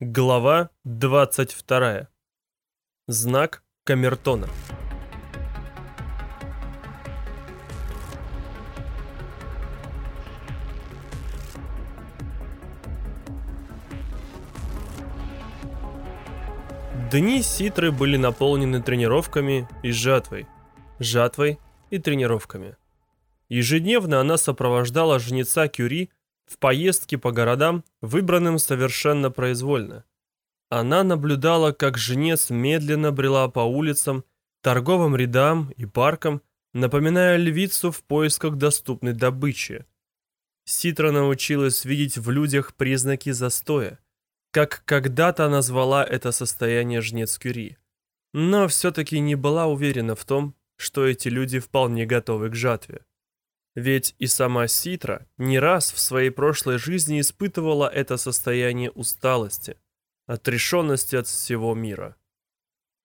Глава 22. Знак Камертона. Дни Ситры были наполнены тренировками и жатвой, жатвой и тренировками. Ежедневно она сопровождала жнеца Кюри в поездке по городам, выбранным совершенно произвольно. Она наблюдала, как жнец медленно брела по улицам, торговым рядам и паркам, напоминая львицу в поисках доступной добычи. Ситра научилась видеть в людях признаки застоя, как когда-то назвала это состояние жнец Кюри. Но все-таки не была уверена в том, что эти люди вполне готовы к жатве. Ведь и сама Ситра не раз в своей прошлой жизни испытывала это состояние усталости, отрешенности от всего мира.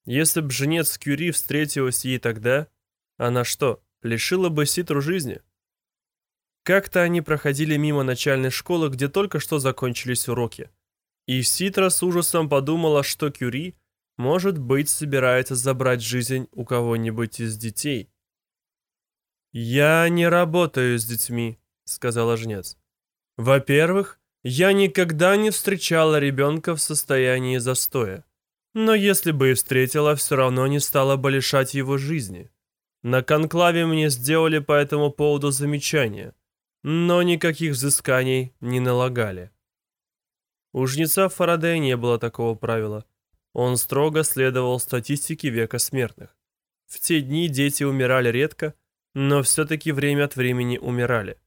Если б женец Кюри встретилась ей тогда, она что, лишила бы Ситру жизни? Как-то они проходили мимо начальной школы, где только что закончились уроки. И Ситра с ужасом подумала, что Кюри, может быть, собирается забрать жизнь у кого-нибудь из детей. «Я не работаю с детьми», — сказала жнец. «Во-первых, я никогда не встречала ребенка в состоянии застоя. Но если бы и встретила, все равно не стала бы лишать его жизни. На конклаве мне сделали по этому поводу замечание, но никаких взысканий не налагали». У жнеца Фарадея не было такого правила. Он строго следовал статистике века смертных. В те дни дети умирали редко, но все-таки время от времени умирали.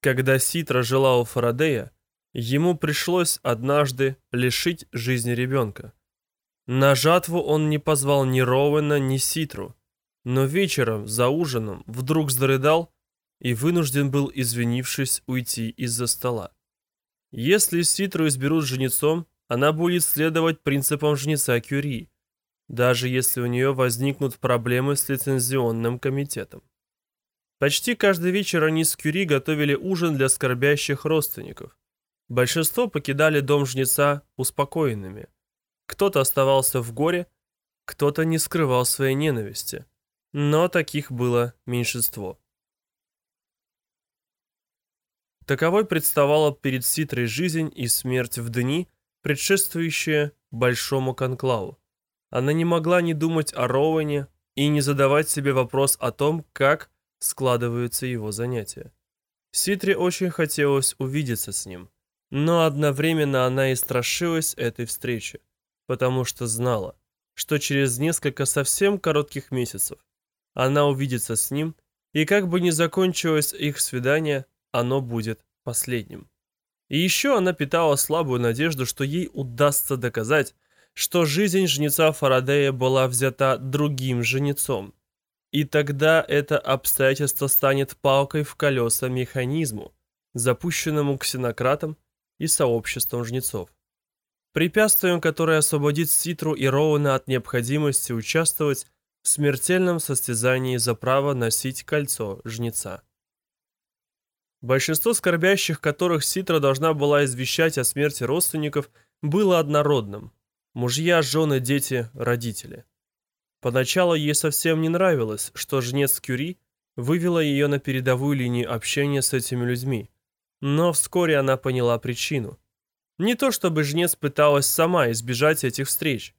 Когда Ситра жила у Фарадея, ему пришлось однажды лишить жизни ребенка. На жатву он не позвал ни Роуэна, ни Ситру, но вечером за ужином вдруг зарыдал и вынужден был, извинившись, уйти из-за стола. Если Ситру изберут жнецом, она будет следовать принципам жнеца Кюри, даже если у нее возникнут проблемы с лицензионным комитетом. Почти каждый вечер они с Кюри готовили ужин для скорбящих родственников. Большинство покидали дом жнеца успокоенными. Кто-то оставался в горе, кто-то не скрывал своей ненависти. Но таких было меньшинство. Таковой представала перед Ситрой жизнь и смерть в дни, предшествующие большому конклаву. Она не могла не думать о Роуэне и не задавать себе вопрос о том, как складываются его занятия. Ситре очень хотелось увидеться с ним, но одновременно она и страшилась этой встречи, потому что знала, что через несколько совсем коротких месяцев она увидится с ним, и как бы ни закончилось их свидание, оно будет последним. И еще она питала слабую надежду, что ей удастся доказать, что жизнь жнеца Фарадея была взята другим жнецом, и тогда это обстоятельство станет палкой в колеса механизму, запущенному ксенократом и сообществом жнецов. Препятствием, которое освободит Ситру и Роуна от необходимости участвовать в смертельном состязании за право носить кольцо жнеца. Большинство скорбящих, которых Ситра должна была извещать о смерти родственников, было однородным. Мужья, жены, дети, родители. Поначалу ей совсем не нравилось, что жнец Кюри вывела ее на передовую линию общения с этими людьми. Но вскоре она поняла причину. Не то чтобы жнец пыталась сама избежать этих встреч.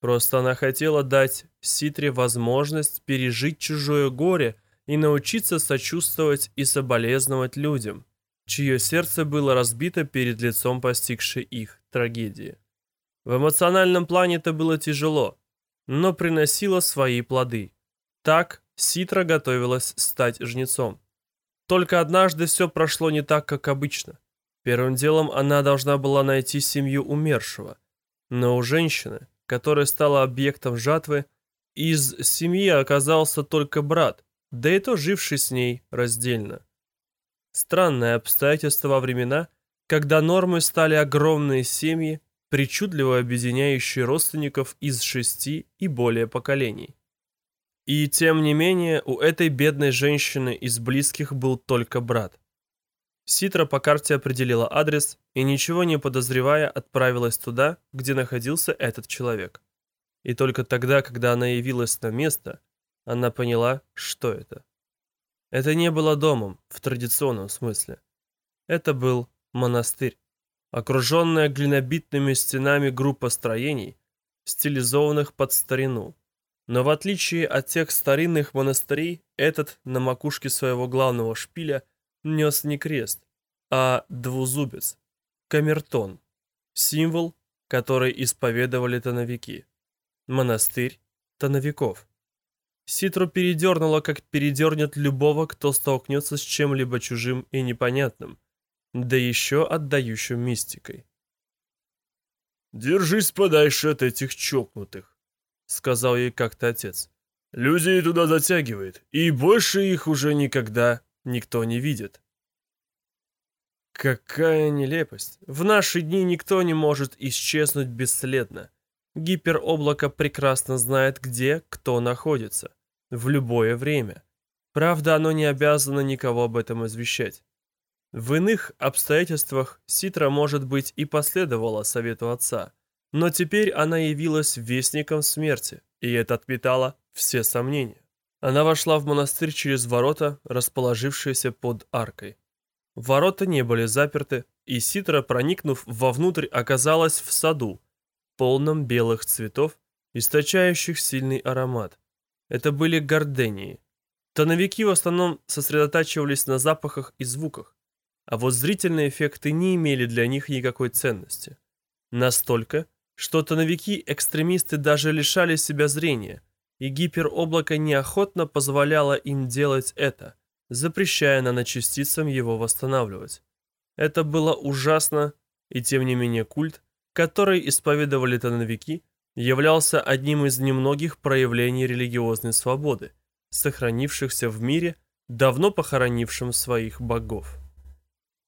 Просто она хотела дать Ситре возможность пережить чужое горе и научиться сочувствовать и соболезновать людям, чье сердце было разбито перед лицом постигшей их трагедии. В эмоциональном плане это было тяжело, но приносила свои плоды. Так Ситра готовилась стать жнецом. Только однажды все прошло не так, как обычно. Первым делом она должна была найти семью умершего. Но у женщины, которая стала объектом жатвы, из семьи оказался только брат, да и то живший с ней раздельно. Странное обстоятельство во времена, когда нормой стали огромные семьи, причудливо объединяющий родственников из шести и более поколений. И тем не менее, у этой бедной женщины из близких был только брат. Ситра по карте определила адрес и, ничего не подозревая, отправилась туда, где находился этот человек. И только тогда, когда она явилась на место, она поняла, что это. Это не было домом в традиционном смысле. Это был монастырь, окруженная глинобитными стенами группа строений, стилизованных под старину. Но в отличие от тех старинных монастырей, этот на макушке своего главного шпиля нес не крест, а двузубец, камертон, символ, который исповедовали тоновики. Монастырь тоновиков. Ситру передернуло, как передернет любого, кто столкнется с чем-либо чужим и непонятным, да еще отдающим мистикой. «Держись подальше от этих чокнутых», — сказал ей как-то отец. «Людей туда затягивает, и больше их уже никогда никто не видит». Какая нелепость. В наши дни никто не может исчезнуть бесследно. Гипероблако прекрасно знает, где кто находится. В любое время. Правда, оно не обязано никого об этом извещать. В иных обстоятельствах Ситра, может быть, и последовала совету отца, но теперь она явилась вестником смерти, и это отметало все сомнения. Она вошла в монастырь через ворота, расположившиеся под аркой. Ворота не были заперты, и Ситра, проникнув вовнутрь, оказалась в саду, полном белых цветов, источающих сильный аромат. Это были гордении. Тоновики в основном сосредотачивались на запахах и звуках, а вот зрительные эффекты не имели для них никакой ценности. Настолько, что тоновики-экстремисты даже лишали себя зрения, и гипероблако неохотно позволяло им делать это, запрещая наночастицам его восстанавливать. Это было ужасно, и тем не менее культ, который исповедовали тоновики, являлся одним из немногих проявлений религиозной свободы, сохранившихся в мире, давно похоронившим своих богов.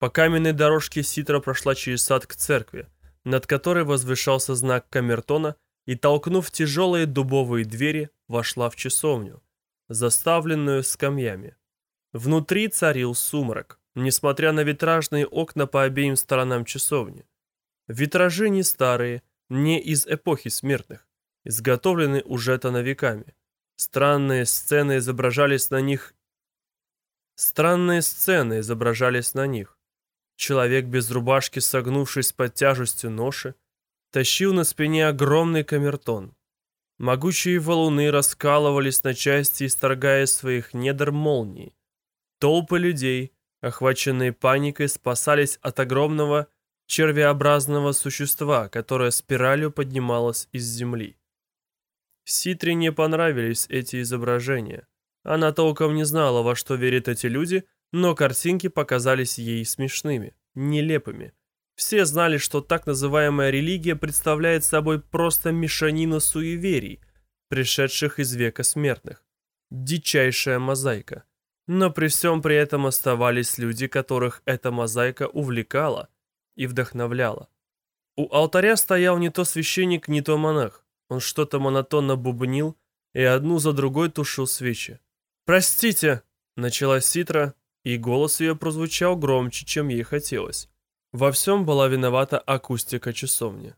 По каменной дорожке Ситра прошла через сад к церкви, над которой возвышался знак камертона, и, толкнув тяжелые дубовые двери, вошла в часовню, заставленную скамьями. Внутри царил сумрак, несмотря на витражные окна по обеим сторонам часовни. Витражи не старые, не из эпохи смертных, изготовлены уже тоновиками. Странные сцены изображались на них Странные сцены изображались на них. Человек без рубашки, согнувшись под тяжестью ноши, тащил на спине огромный камертон. Могучие валуны раскалывались на части, исторгая из своих недр молнии. Толпы людей, охваченные паникой, спасались от огромного червеобразного существа, которое спиралью поднималось из земли. Ситре не понравились эти изображения. Она толком не знала, во что верят эти люди, но картинки показались ей смешными, нелепыми. Все знали, что так называемая религия представляет собой просто мешанину суеверий, пришедших из века смертных. Дичайшая мозаика. Но при всем при этом оставались люди, которых эта мозаика увлекала и вдохновляла. У алтаря стоял не то священник, не то монах. Он что-то монотонно бубнил и одну за другой тушил свечи. «Простите!» — начала Ситра, и голос ее прозвучал громче, чем ей хотелось. Во всем была виновата акустика часовни.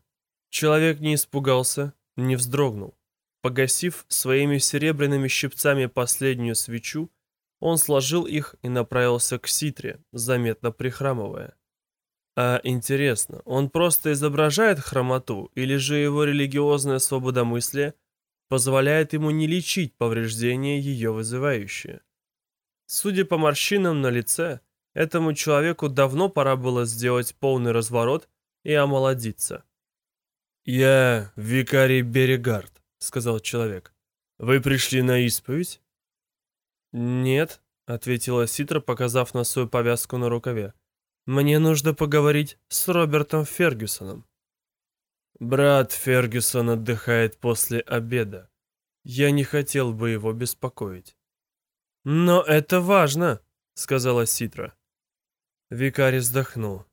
Человек не испугался, не вздрогнул. Погасив своими серебряными щипцами последнюю свечу, он сложил их и направился к Ситре, заметно прихрамывая. А интересно, он просто изображает хромоту, или же его религиозное свободомыслие позволяет ему не лечить повреждения ее вызывающие? Судя по морщинам на лице, этому человеку давно пора было сделать полный разворот и омолодиться. «Я викарий Берегард», — сказал человек. «Вы пришли на исповедь?» «Нет», — ответила Ситра, показав на свою повязку на рукаве. «Мне нужно поговорить с Робертом Фергюсоном». «Брат Фергюсон отдыхает после обеда. Я не хотел бы его беспокоить». «Но это важно», — сказала Ситра. Викарий вздохнул.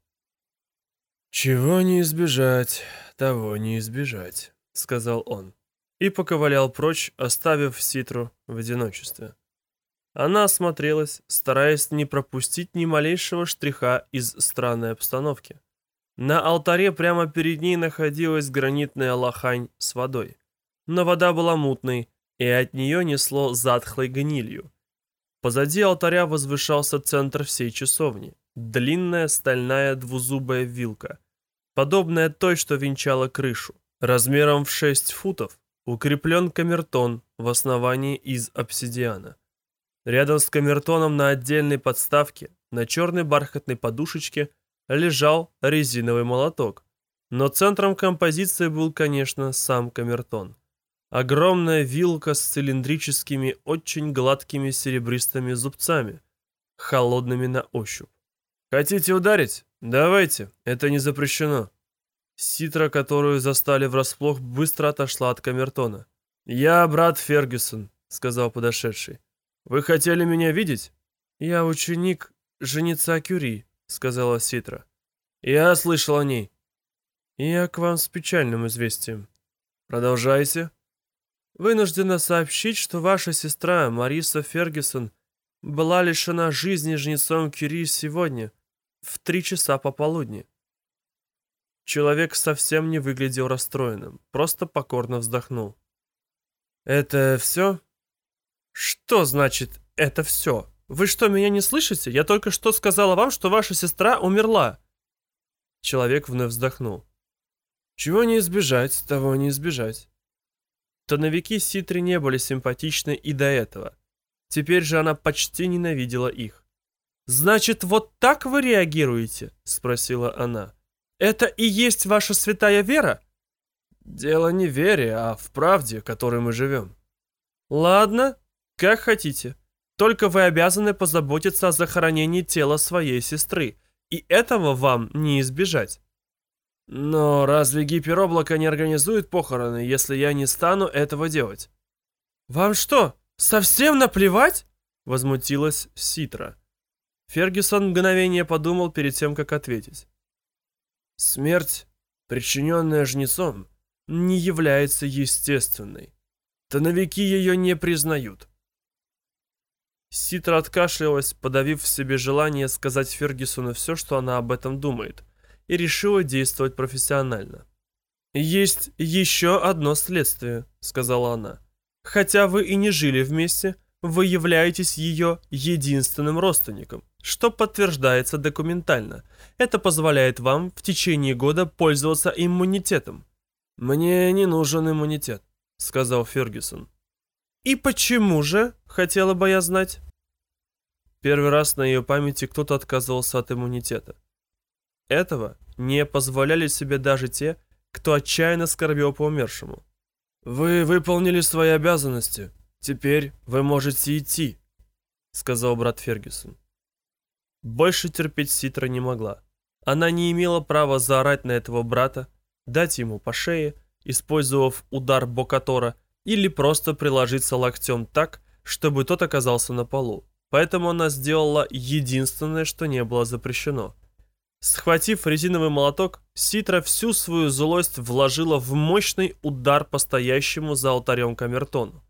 «Чего не избежать, того не избежать», — сказал он. И поковылял прочь, оставив Ситру в одиночестве. Она осмотрелась, стараясь не пропустить ни малейшего штриха из странной обстановки. На алтаре прямо перед ней находилась гранитная лохань с водой. Но вода была мутной, и от нее несло затхлой гнилью. Позади алтаря возвышался центр всей часовни. Длинная стальная двузубая вилка, подобная той, что венчала крышу. Размером в 6 футов укреплен камертон в основании из обсидиана. Рядом с камертоном на отдельной подставке, на черной бархатной подушечке, лежал резиновый молоток. Но центром композиции был, конечно, сам камертон. Огромная вилка с цилиндрическими, очень гладкими серебристыми зубцами, холодными на ощупь. «Хотите ударить? Давайте, это не запрещено». Ситра, которую застали врасплох, быстро отошла от камертона. «Я брат Фергюсон», — сказал подошедший. «Вы хотели меня видеть?» «Я ученик женица Кюри», — сказала Ситра. «Я слышал о ней». «Я к вам с печальным известием». «Продолжайте». Вынуждена сообщить, что ваша сестра Мариса Фергюсон была лишена жизни жнецом Кюри сегодня, в три часа пополудни. Человек совсем не выглядел расстроенным, просто покорно вздохнул. «Это все?» «Что значит «это все»? Вы что, меня не слышите? Я только что сказала вам, что ваша сестра умерла». Человек вновь вздохнул. «Чего не избежать, того не избежать. Тоновики Ситри не были симпатичны и до этого. Теперь же она почти ненавидела их. «Значит, вот так вы реагируете?» — спросила она. «Это и есть ваша святая вера?» «Дело не в вере, а в правде, которой мы живем». «Ладно, как хотите. Только вы обязаны позаботиться о захоронении тела своей сестры, и этого вам не избежать». Но разве гипероблако не организует похороны, если я не стану этого делать? Вам что, совсем наплевать? Возмутилась Ситра. Фергюсон мгновение подумал перед тем, как ответить. Смерть, причиненная жнецом, не является естественной. Тоновики ее не признают. Ситра откашлялась, подавив в себе желание сказать Фергюсону все, что она об этом думает – и решила действовать профессионально. «Есть еще одно следствие», — сказала она. «Хотя вы и не жили вместе, вы являетесь ее единственным родственником, что подтверждается документально. Это позволяет вам в течение года пользоваться иммунитетом». «Мне не нужен иммунитет», — сказал Фергюсон. «И почему же?» — хотела бы я знать. Первый раз на ее памяти кто-то отказывался от иммунитета. Этого не позволяли себе даже те, кто отчаянно скорбел по умершему. «Вы выполнили свои обязанности. Теперь вы можете идти», — сказал брат Фергюсон. Больше терпеть Ситра не могла. Она не имела права заорать на этого брата, дать ему по шее, использовав удар Бокатора, или просто приложиться локтем так, чтобы тот оказался на полу. Поэтому она сделала единственное, что не было запрещено — Схватив резиновый молоток, Ситра всю свою злость вложила в мощный удар по стоящему за алтарем камертону.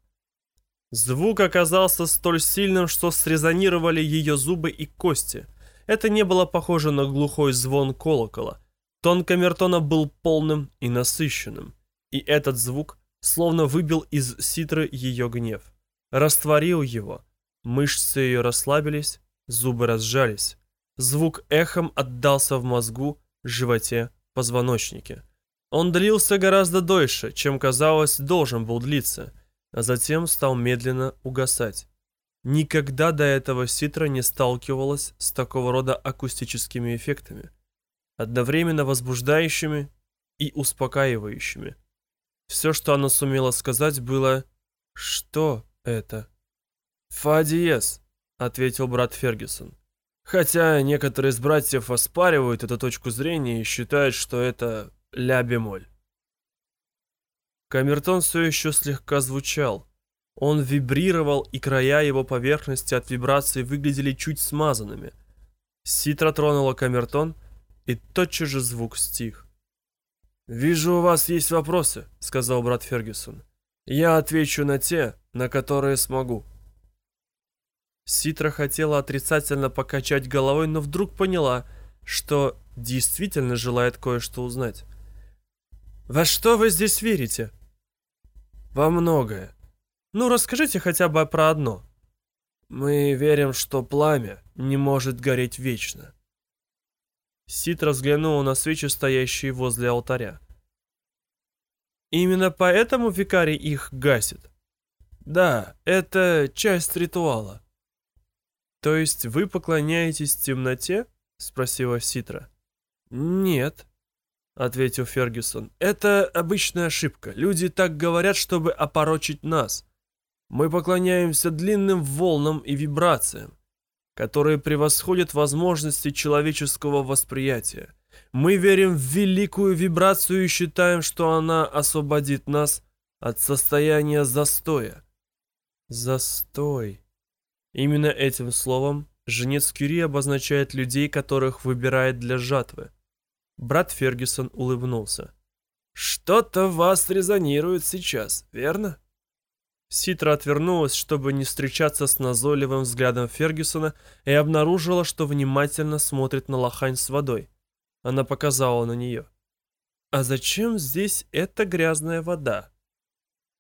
Звук оказался столь сильным, что срезонировали ее зубы и кости. Это не было похоже на глухой звон колокола. Тон камертона был полным и насыщенным. И этот звук словно выбил из Ситры ее гнев. Растворил его. Мышцы ее расслабились, зубы разжались. Звук эхом отдался в мозгу, животе, позвоночнике. Он длился гораздо дольше, чем, казалось, должен был длиться, а затем стал медленно угасать. Никогда до этого Ситра не сталкивалась с такого рода акустическими эффектами, одновременно возбуждающими и успокаивающими. Все, что она сумела сказать, было «Что это?» «Фа диез», — ответил брат Фергюсон. Хотя некоторые из братьев оспаривают эту точку зрения и считают, что это ля-бемоль. Камертон все еще слегка звучал. Он вибрировал, и края его поверхности от вибрации выглядели чуть смазанными. Ситра тронула камертон, и тотчас же звук стих. «Вижу, у вас есть вопросы», — сказал брат Фергюсон. «Я отвечу на те, на которые смогу». Ситра хотела отрицательно покачать головой, но вдруг поняла, что действительно желает кое-что узнать. «Во что вы здесь верите?» «Во многое. Ну, расскажите хотя бы про одно». «Мы верим, что пламя не может гореть вечно». Ситра взглянула на свечи, стоящие возле алтаря. «Именно поэтому викарий их гасит?» «Да, это часть ритуала». «То есть вы поклоняетесь темноте?» — спросила Ситра. «Нет», — ответил Фергюсон. «Это обычная ошибка. Люди так говорят, чтобы опорочить нас. Мы поклоняемся длинным волнам и вибрациям, которые превосходят возможности человеческого восприятия. Мы верим в великую вибрацию и считаем, что она освободит нас от состояния застоя». «Застой», Именно этим словом жнец Кюри обозначает людей, которых выбирает для жатвы. Брат Фергюсон улыбнулся. «Что-то вас резонирует сейчас, верно?» Ситра отвернулась, чтобы не встречаться с назойливым взглядом Фергюсона, и обнаружила, что внимательно смотрит на лохань с водой. Она показала на нее. «А зачем здесь эта грязная вода?»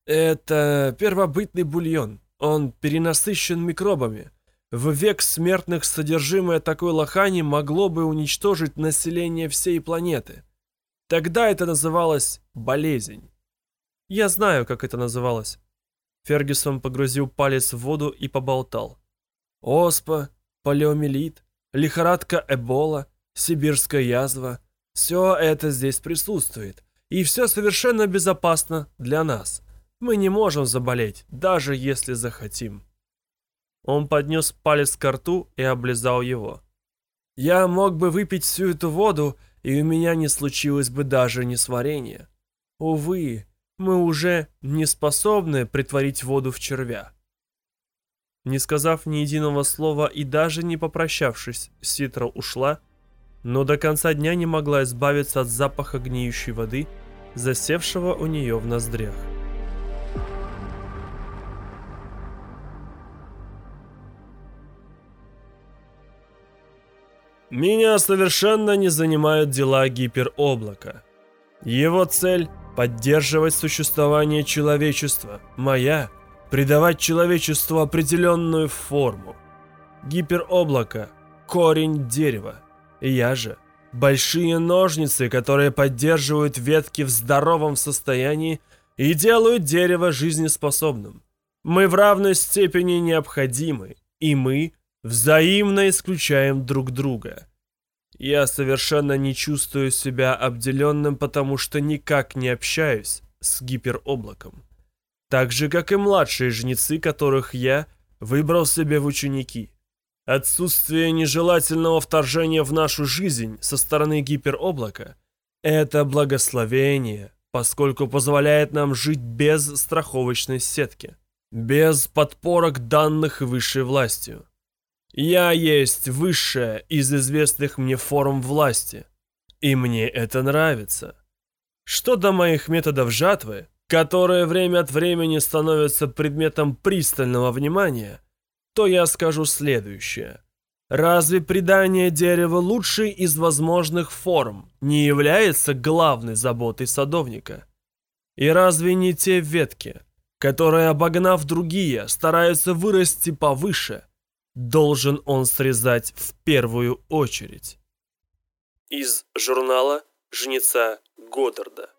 «Это первобытный бульон», он перенасыщен микробами. В век смертных содержимое такой лохани могло бы уничтожить население всей планеты. Тогда это называлось болезнь. Я знаю, как это называлось. Фергюсон погрузил палец в воду и поболтал. Оспа, полиомиелит, лихорадка Эбола, сибирская язва. Все это здесь присутствует. И все совершенно безопасно для нас. Мы не можем заболеть, даже если захотим. Он поднес палец к рту и облизал его. Я мог бы выпить всю эту воду, и у меня не случилось бы даже несварения. Увы, мы уже не способны притворить воду в червя. Не сказав ни единого слова и даже не попрощавшись, Ситра ушла, но до конца дня не могла избавиться от запаха гниющей воды, засевшего у нее в ноздрях. Меня совершенно не занимают дела гипероблака. Его цель – поддерживать существование человечества. Моя – придавать человечеству определенную форму. Гипероблако – корень дерева. Я же – большие ножницы, которые поддерживают ветки в здоровом состоянии и делают дерево жизнеспособным. Мы в равной степени необходимы, и мы взаимно исключаем друг друга. Я совершенно не чувствую себя обделенным, потому что никак не общаюсь с гипероблаком. Так же, как и младшие жнецы, которых я выбрал себе в ученики. Отсутствие нежелательного вторжения в нашу жизнь со стороны гипероблака – это благословение, поскольку позволяет нам жить без страховочной сетки, без подпорок данных высшей властью. Я есть высшая из известных мне форм власти, и мне это нравится. Что до моих методов жатвы, которые время от времени становятся предметом пристального внимания, то я скажу следующее. Разве придание дерева лучшей из возможных форм не является главной заботой садовника? И разве не те ветки, которые, обогнав другие, стараются вырасти повыше – должен он срезать в первую очередь. Из журнала «Жнеца Годдарда»